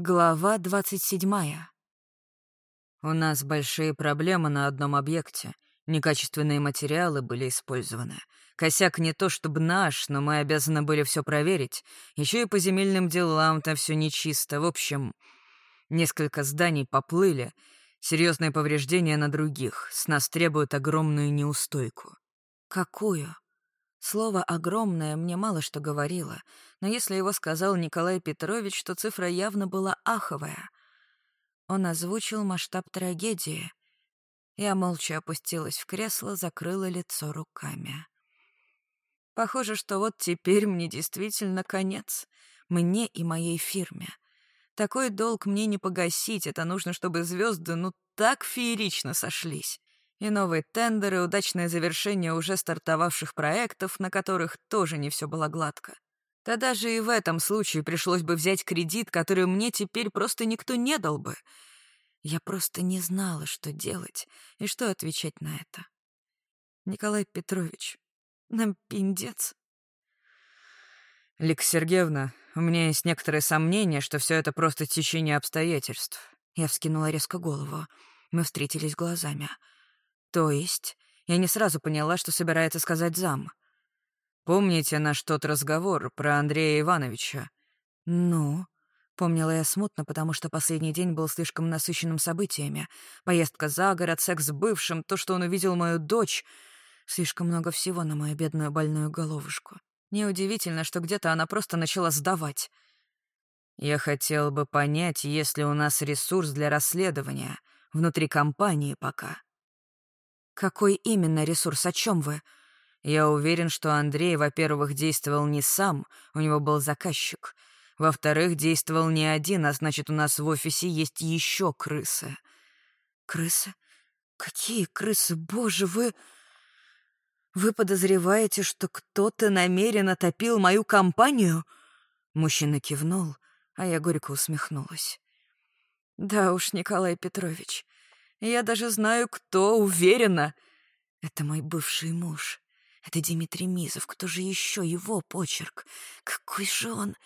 Глава двадцать седьмая. У нас большие проблемы на одном объекте. Некачественные материалы были использованы. Косяк не то чтобы наш, но мы обязаны были все проверить. Еще и по земельным делам там все нечисто. В общем, несколько зданий поплыли. Серьезные повреждения на других. С нас требуют огромную неустойку. Какую? Слово «огромное» мне мало что говорило, но если его сказал Николай Петрович, то цифра явно была аховая. Он озвучил масштаб трагедии. Я молча опустилась в кресло, закрыла лицо руками. Похоже, что вот теперь мне действительно конец. Мне и моей фирме. Такой долг мне не погасить, это нужно, чтобы звезды ну так феерично сошлись и новые тендеры, удачное завершение уже стартовавших проектов, на которых тоже не все было гладко. Да даже и в этом случае пришлось бы взять кредит, который мне теперь просто никто не дал бы. Я просто не знала, что делать и что отвечать на это. Николай Петрович, нам пиндец. Лик Сергеевна, у меня есть некоторые сомнения, что все это просто течение обстоятельств. Я вскинула резко голову. Мы встретились глазами. То есть я не сразу поняла, что собирается сказать зам. «Помните наш тот разговор про Андрея Ивановича?» «Ну?» Помнила я смутно, потому что последний день был слишком насыщенным событиями. Поездка за город, секс с бывшим, то, что он увидел мою дочь. Слишком много всего на мою бедную больную головушку. Неудивительно, что где-то она просто начала сдавать. «Я хотел бы понять, есть ли у нас ресурс для расследования. Внутри компании пока. «Какой именно ресурс? О чем вы?» «Я уверен, что Андрей, во-первых, действовал не сам, у него был заказчик. Во-вторых, действовал не один, а значит, у нас в офисе есть еще крысы». «Крысы? Какие крысы? Боже, вы...» «Вы подозреваете, что кто-то намеренно топил мою компанию?» Мужчина кивнул, а я горько усмехнулась. «Да уж, Николай Петрович, я даже знаю, кто, уверена. Это мой бывший муж. Это Дмитрий Мизов. Кто же еще его почерк? Какой же он...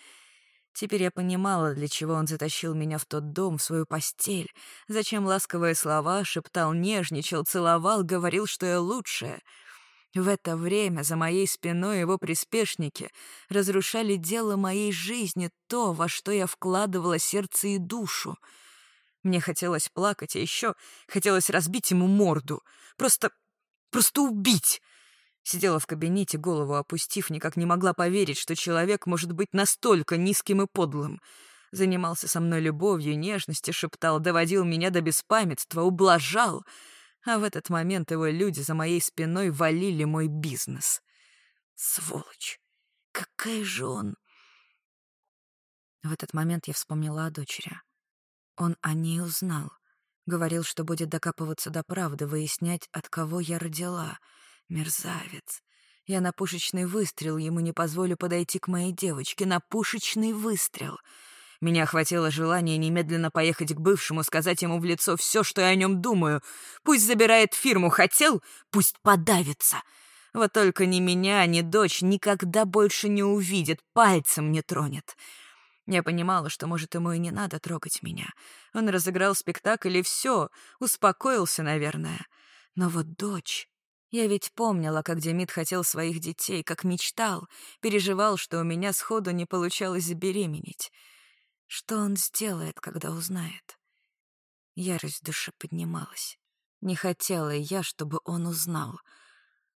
Теперь я понимала, для чего он затащил меня в тот дом, в свою постель. Зачем ласковые слова шептал, нежничал, целовал, говорил, что я лучшая. В это время за моей спиной его приспешники разрушали дело моей жизни, то, во что я вкладывала сердце и душу — мне хотелось плакать, а еще хотелось разбить ему морду. Просто... просто убить. Сидела в кабинете, голову опустив, никак не могла поверить, что человек может быть настолько низким и подлым. Занимался со мной любовью, нежностью, шептал, доводил меня до беспамятства, ублажал. А в этот момент его люди за моей спиной валили мой бизнес. Сволочь! Какая же он... В этот момент я вспомнила о дочери. Он о ней узнал. Говорил, что будет докапываться до правды, выяснять, от кого я родила. Мерзавец. Я на пушечный выстрел ему не позволю подойти к моей девочке. На пушечный выстрел. Меня охватило желание немедленно поехать к бывшему, сказать ему в лицо все, что я о нем думаю. Пусть забирает фирму. Хотел? Пусть подавится. Вот только ни меня, ни дочь никогда больше не увидит, пальцем не тронет. Я понимала, что, может, ему и не надо трогать меня. Он разыграл спектакль, и все, успокоился, наверное. Но вот дочь... Я ведь помнила, как Демид хотел своих детей, как мечтал, переживал, что у меня сходу не получалось забеременеть. Что он сделает, когда узнает? Ярость в душе поднималась. Не хотела я, чтобы он узнал.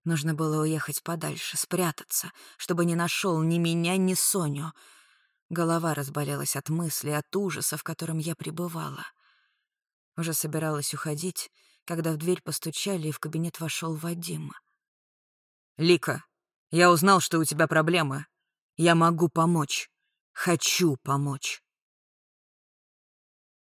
Нужно было уехать подальше, спрятаться, чтобы не нашел ни меня, ни Соню — Голова разболелась от мысли, от ужаса, в котором я пребывала. Уже собиралась уходить, когда в дверь постучали, и в кабинет вошел Вадим. «Лика, я узнал, что у тебя проблемы. Я могу помочь. Хочу помочь».